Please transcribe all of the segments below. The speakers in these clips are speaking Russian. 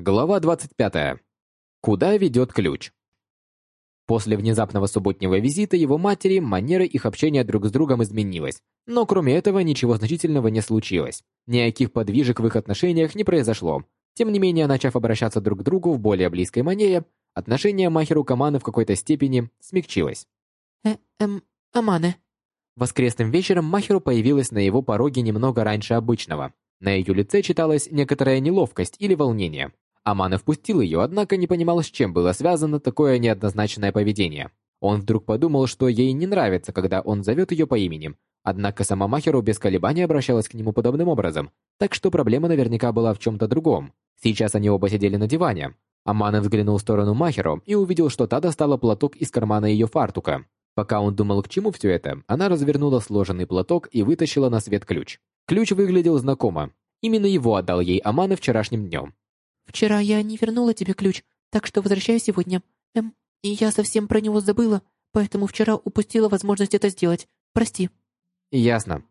Глава 25. Куда ведет ключ? После внезапного субботнего визита его матери манера их общения друг с другом изменилась, но кроме этого ничего значительного не случилось. Никаких подвижек в их отношениях не произошло. Тем не менее, начав обращаться друг к другу в более близкой манере, отношение Махеру к Аманы в какой-то степени смягчилось. Э, эм, Амане. Воскресным вечером Махеру появилась на его пороге немного раньше обычного. На ее лице читалась некоторая неловкость или волнение. Амана впустил ее, однако не понимал, с чем было связано такое неоднозначное поведение. Он вдруг подумал, что ей не нравится, когда он зовет ее по имени. Однако сама Махеру без колебаний обращалась к нему подобным образом, так что проблема наверняка была в чем-то другом. Сейчас они оба сидели на диване. Амана взглянул в сторону Махеру и увидел, что та достала платок из кармана ее фартука. Пока он думал, к чему все это, она развернула сложенный платок и вытащила на свет ключ. Ключ выглядел знакомо. Именно его отдал ей Амана вчерашним днем. Вчера я не вернула тебе ключ, так что возвращаю сегодня. Эм, я совсем про него забыла, поэтому вчера упустила возможность это сделать. Прости. Ясно.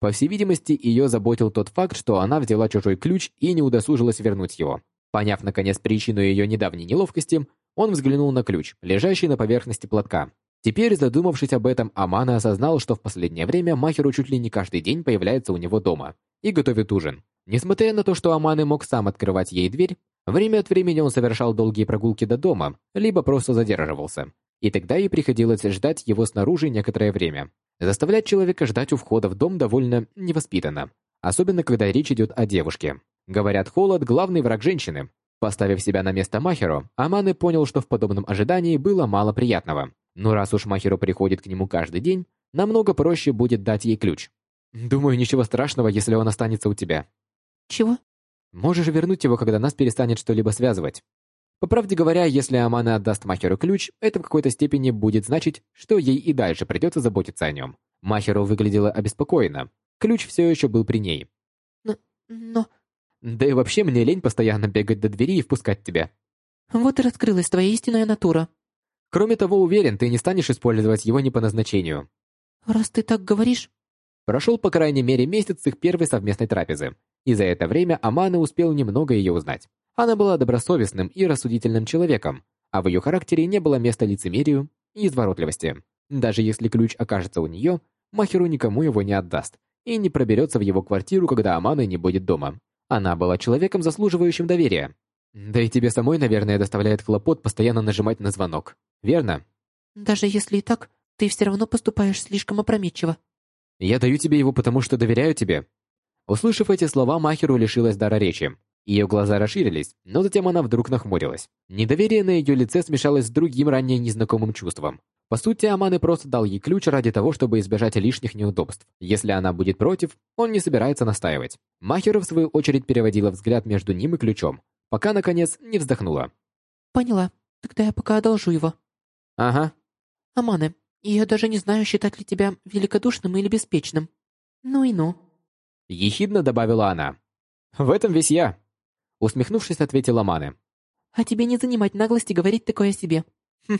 По всей видимости, ее заботил тот факт, что она взяла чужой ключ и не удосужилась вернуть его. Поняв, наконец, причину ее недавней неловкости, он взглянул на ключ, лежащий на поверхности платка. Теперь, задумавшись об этом, Амана осознал, что в последнее время Махеру чуть ли не каждый день появляется у него дома и готовит ужин. Несмотря на то, что Аманы мог сам открывать ей дверь, время от времени он совершал долгие прогулки до дома, либо просто задерживался. И тогда ей приходилось ждать его снаружи некоторое время. Заставлять человека ждать у входа в дом довольно невоспитанно, особенно когда речь идет о девушке. Говорят, холод – главный враг женщины. Поставив себя на место Махеру, Аманы понял, что в подобном ожидании было мало приятного. Но раз уж Махеру приходит к нему каждый день, намного проще будет дать ей ключ. Думаю, ничего страшного, если он останется у тебя. Чего? Можешь вернуть его, когда нас перестанет что-либо связывать. По правде говоря, если Амана отдаст Махеру ключ, это в какой-то степени будет значить, что ей и дальше придется заботиться о нем. Махеру выглядела обеспокоена. Ключ все еще был при ней. Но... но... Да и вообще мне лень постоянно бегать до двери и впускать тебя. Вот и раскрылась твоя истинная натура. Кроме того, уверен, ты не станешь использовать его не по назначению. Раз ты так говоришь... Прошел по крайней мере месяц их первой совместной трапезы и за это время Амана успел немного ее узнать. Она была добросовестным и рассудительным человеком, а в ее характере не было места лицемерию и изворотливости. Даже если ключ окажется у нее, Махеру никому его не отдаст и не проберется в его квартиру, когда Аманы не будет дома. Она была человеком, заслуживающим доверия. Да и тебе самой, наверное, доставляет хлопот постоянно нажимать на звонок. Верно? Даже если и так, ты все равно поступаешь слишком опрометчиво. Я даю тебе его, потому что доверяю тебе. Услышав эти слова, Махеру лишилась дара речи. Ее глаза расширились, но затем она вдруг нахмурилась. Недоверие на ее лице смешалось с другим ранее незнакомым чувством. По сути, Аманы просто дал ей ключ ради того, чтобы избежать лишних неудобств. Если она будет против, он не собирается настаивать. Махеру, в свою очередь, переводила взгляд между ним и ключом, пока, наконец, не вздохнула. «Поняла. Тогда я пока одолжу его». «Ага». «Аманы, я даже не знаю, считать ли тебя великодушным или беспечным. Ну и ну». Ехидно добавила она. «В этом весь я», — усмехнувшись, ответила Мане. «А тебе не занимать наглости говорить такое о себе». Хм.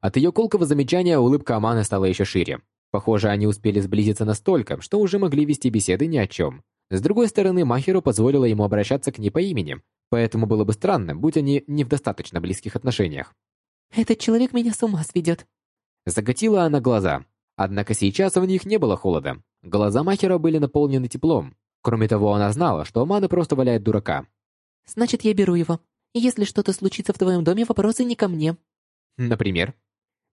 От ее колкого замечания улыбка Аманы стала еще шире. Похоже, они успели сблизиться настолько, что уже могли вести беседы ни о чем. С другой стороны, Махеру позволила ему обращаться к ней по имени, поэтому было бы странно, будь они не в достаточно близких отношениях. «Этот человек меня с ума сведет». Закатила она глаза. Однако сейчас в них не было холода. Глаза Махера были наполнены теплом. Кроме того, она знала, что Амана просто валяет дурака. «Значит, я беру его. Если что-то случится в твоем доме, вопросы не ко мне». «Например?»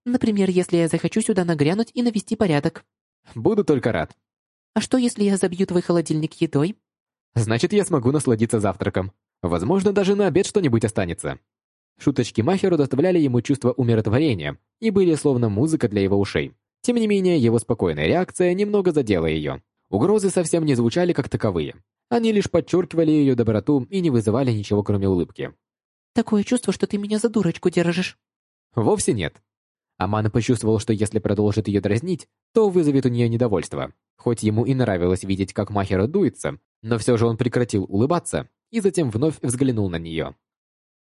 «Например, если я захочу сюда нагрянуть и навести порядок». «Буду только рад». «А что, если я забью твой холодильник едой?» «Значит, я смогу насладиться завтраком. Возможно, даже на обед что-нибудь останется». Шуточки Махеру доставляли ему чувство умиротворения и были словно музыка для его ушей. Тем не менее, его спокойная реакция немного задела ее. Угрозы совсем не звучали как таковые. Они лишь подчеркивали ее доброту и не вызывали ничего, кроме улыбки. «Такое чувство, что ты меня за дурочку держишь». «Вовсе нет». Амана почувствовал, что если продолжит ее дразнить, то вызовет у нее недовольство. Хоть ему и нравилось видеть, как Махера дуется, но все же он прекратил улыбаться и затем вновь взглянул на нее.